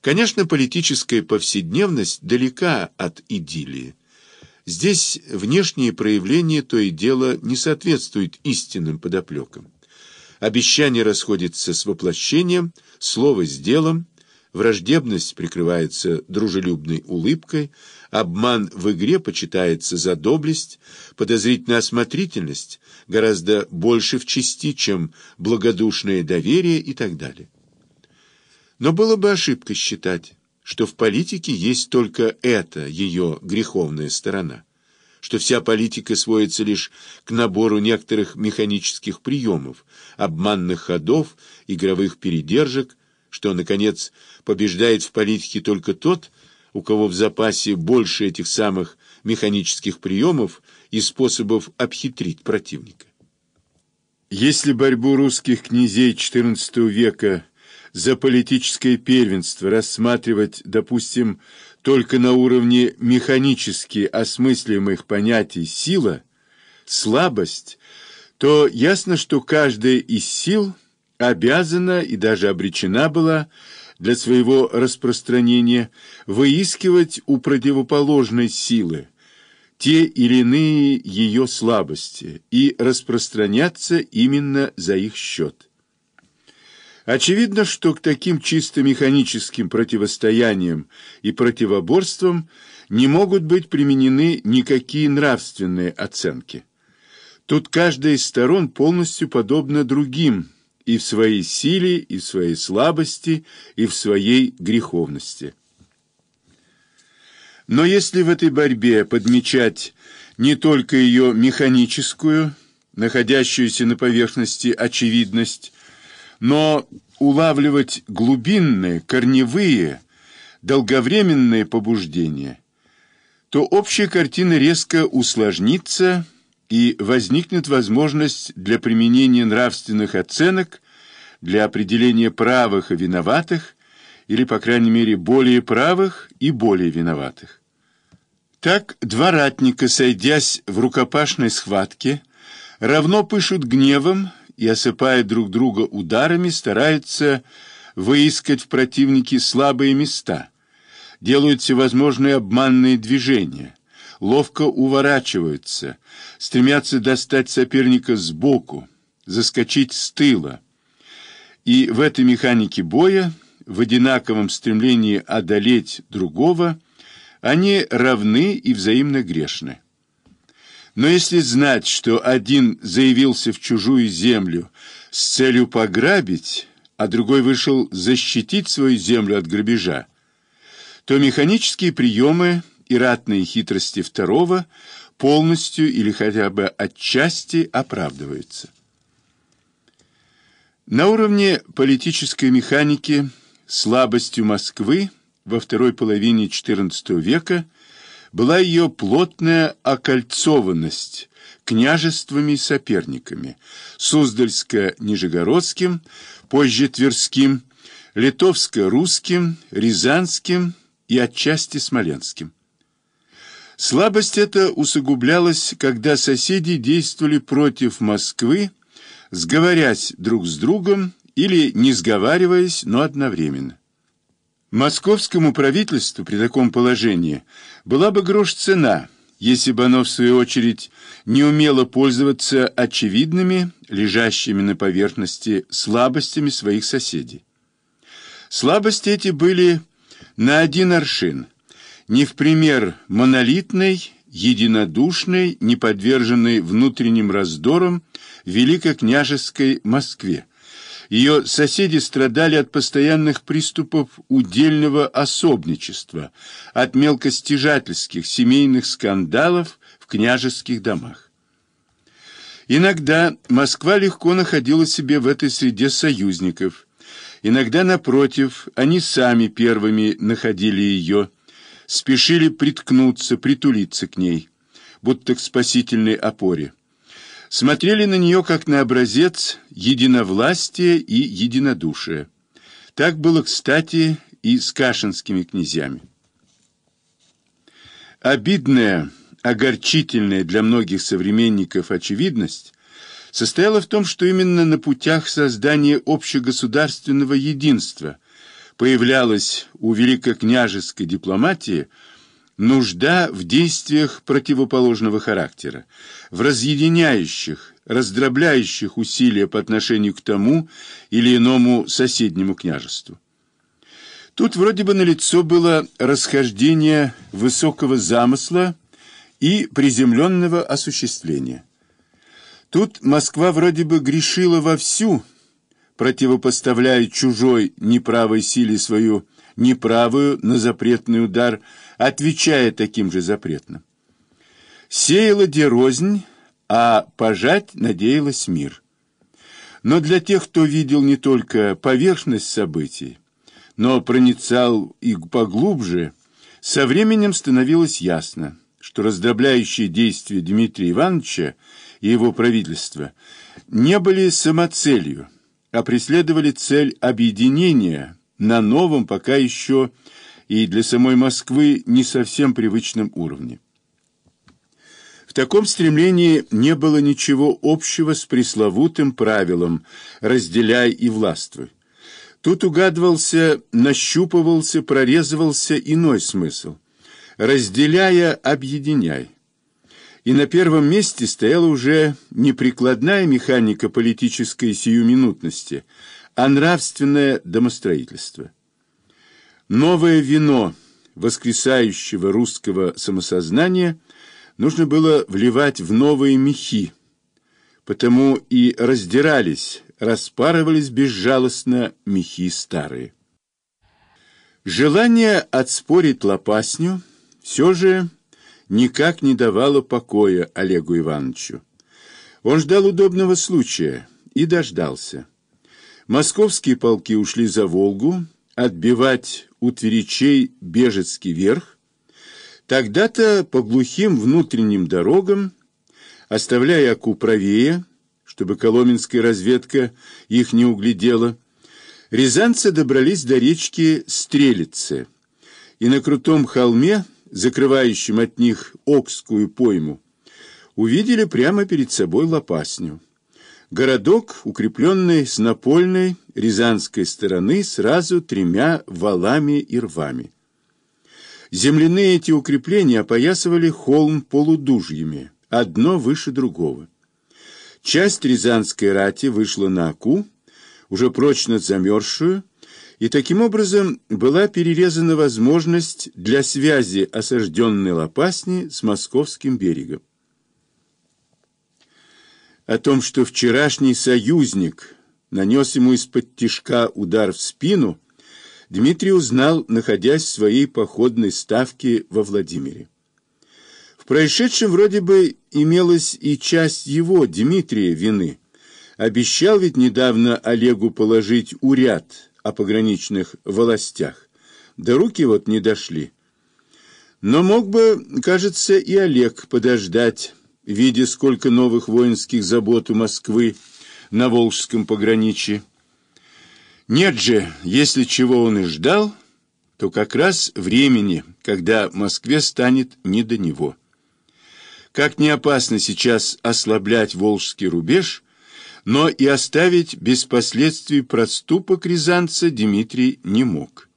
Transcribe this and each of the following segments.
Конечно, политическая повседневность далека от идиллии. Здесь внешние проявления то и дело не соответствуют истинным подоплекам. Обещание расходится с воплощением, слово с делом, враждебность прикрывается дружелюбной улыбкой, обман в игре почитается за доблесть, подозрительная осмотрительность гораздо больше в чести, чем благодушное доверие и так далее. Но было бы ошибкой считать, что в политике есть только эта ее греховная сторона, что вся политика сводится лишь к набору некоторых механических приемов, обманных ходов, игровых передержек, что, наконец, побеждает в политике только тот, у кого в запасе больше этих самых механических приемов и способов обхитрить противника. Если борьбу русских князей XIV века за политическое первенство рассматривать, допустим, только на уровне механически осмысливаемых понятий сила, слабость, то ясно, что каждая из сил обязана и даже обречена была для своего распространения выискивать у противоположной силы те или иные ее слабости и распространяться именно за их счет. Очевидно, что к таким чисто механическим противостояниям и противоборствам не могут быть применены никакие нравственные оценки. Тут каждая из сторон полностью подобна другим и в своей силе, и в своей слабости, и в своей греховности. Но если в этой борьбе подмечать не только ее механическую, находящуюся на поверхности очевидность, но улавливать глубинные, корневые, долговременные побуждения, то общая картина резко усложнится и возникнет возможность для применения нравственных оценок для определения правых и виноватых, или, по крайней мере, более правых и более виноватых. Так два ратника, сойдясь в рукопашной схватке, равно пышут гневом, и, осыпая друг друга ударами, стараются выискать в противнике слабые места, делают всевозможные обманные движения, ловко уворачиваются, стремятся достать соперника сбоку, заскочить с тыла. И в этой механике боя, в одинаковом стремлении одолеть другого, они равны и взаимно грешны. Но если знать, что один заявился в чужую землю с целью пограбить, а другой вышел защитить свою землю от грабежа, то механические приемы и ратные хитрости второго полностью или хотя бы отчасти оправдываются. На уровне политической механики слабостью Москвы во второй половине XIV века – была ее плотная окольцованность княжествами соперниками Суздальско-Нижегородским, позже Тверским, Литовско-Русским, Рязанским и отчасти Смоленским. Слабость эта усугублялась, когда соседи действовали против Москвы, сговорясь друг с другом или не сговариваясь, но одновременно. Московскому правительству при таком положении была бы грош цена, если бы оно, в свою очередь, не умело пользоваться очевидными, лежащими на поверхности слабостями своих соседей. Слабости эти были на один аршин, не в пример монолитной, единодушной, не подверженной внутренним раздорам великокняжеской Москве. Ее соседи страдали от постоянных приступов удельного особничества, от мелкостяжательских семейных скандалов в княжеских домах. Иногда Москва легко находила себе в этой среде союзников. Иногда, напротив, они сами первыми находили ее, спешили приткнуться, притулиться к ней, будто к спасительной опоре смотрели на нее как на образец единовластия и единодушия. Так было, кстати, и с кашинскими князьями. Обидная, огорчительная для многих современников очевидность состояла в том, что именно на путях создания общегосударственного единства появлялась у великокняжеской дипломатии нужда в действиях противоположного характера, в разъединяющих, раздробляющих усилия по отношению к тому или иному соседнему княжеству. Тут вроде бы налицо было расхождение высокого замысла и приземленного осуществления. Тут Москва вроде бы грешила вовсю, противопоставляя чужой неправой силе свою неправую на запретный удар, отвечая таким же запретным. Сеяла дерознь, а пожать надеялась мир. Но для тех, кто видел не только поверхность событий, но проницал и поглубже, со временем становилось ясно, что раздробляющие действия Дмитрия Ивановича и его правительства не были самоцелью, а преследовали цель объединения на новом, пока еще и для самой Москвы не совсем привычном уровне. В таком стремлении не было ничего общего с пресловутым правилом «разделяй и властвуй». Тут угадывался, нащупывался, прорезывался иной смысл. «Разделяя, объединяй». И на первом месте стояла уже не прикладная механика политической сиюминутности, а нравственное домостроительство. Новое вино воскресающего русского самосознания нужно было вливать в новые мехи, потому и раздирались, распарывались безжалостно мехи старые. Желание отспорить лопасню все же никак не давало покоя Олегу Ивановичу. Он ждал удобного случая и дождался. Московские полки ушли за Волгу отбивать у Тверичей Бежецкий верх. Тогда-то по глухим внутренним дорогам, оставляя Аку правее, чтобы коломенская разведка их не углядела, рязанцы добрались до речки Стрелицы, и на крутом холме, закрывающем от них Окскую пойму, увидели прямо перед собой Лопасню. Городок, укрепленный с напольной рязанской стороны сразу тремя валами и рвами. Земляные эти укрепления опоясывали холм полудужьями, одно выше другого. Часть рязанской рати вышла на Аку, уже прочно замерзшую, и таким образом была перерезана возможность для связи осажденной Лопасни с московским берегом о том, что вчерашний союзник нанес ему из-под тишка удар в спину, Дмитрий узнал, находясь в своей походной ставке во Владимире. В происшедшем вроде бы имелась и часть его, Дмитрия, вины. Обещал ведь недавно Олегу положить уряд о пограничных властях. До руки вот не дошли. Но мог бы, кажется, и Олег подождать, видя, сколько новых воинских забот у Москвы на Волжском пограничье. Нет же, если чего он и ждал, то как раз времени, когда Москве станет не до него. Как не опасно сейчас ослаблять Волжский рубеж, но и оставить без последствий проступок рязанца Дмитрий не мог.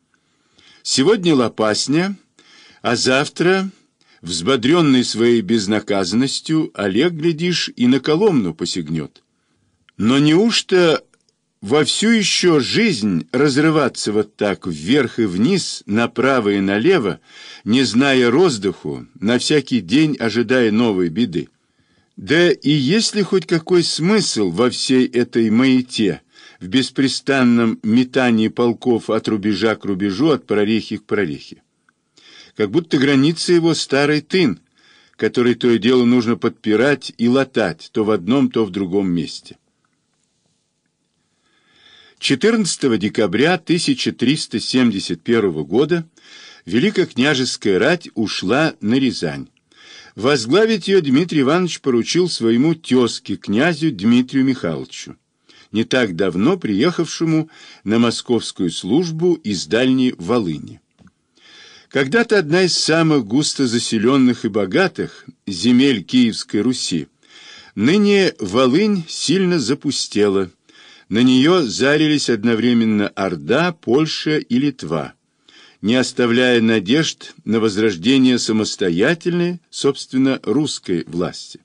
Сегодня Лопасня, а завтра Взбодренный своей безнаказанностью, Олег, глядишь, и на Коломну посягнет. Но неужто во всю еще жизнь разрываться вот так вверх и вниз, направо и налево, не зная роздыху, на всякий день ожидая новой беды? Да и есть ли хоть какой смысл во всей этой маяте, в беспрестанном метании полков от рубежа к рубежу, от прорехи к прорехе? Как будто граница его старый тын, который то и дело нужно подпирать и латать то в одном, то в другом месте. 14 декабря 1371 года Великокняжеская рать ушла на Рязань. Возглавить ее Дмитрий Иванович поручил своему тезке, князю Дмитрию Михайловичу, не так давно приехавшему на московскую службу из Дальней Волыни. Когда-то одна из самых густо заселенных и богатых земель Киевской Руси, ныне Волынь сильно запустела, На нее зарились одновременно Орда, Польша и Литва, не оставляя надежд на возрождение самостоятельной, собственно, русской власти.